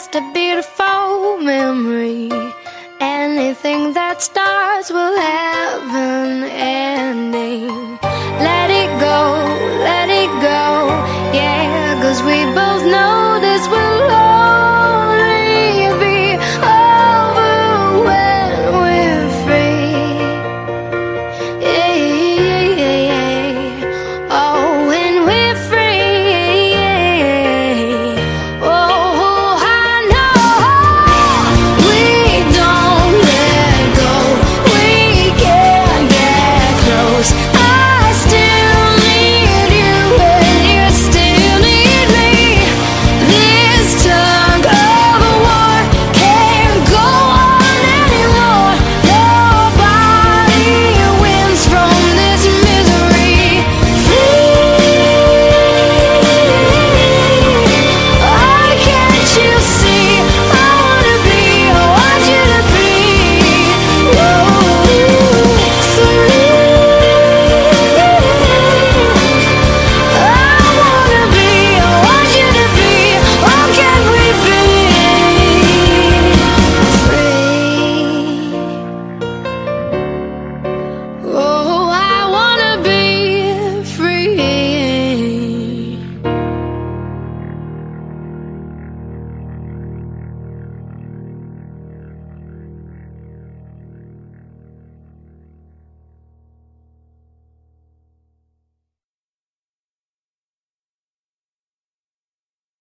just a beautiful memory. Anything that starts will have an ending.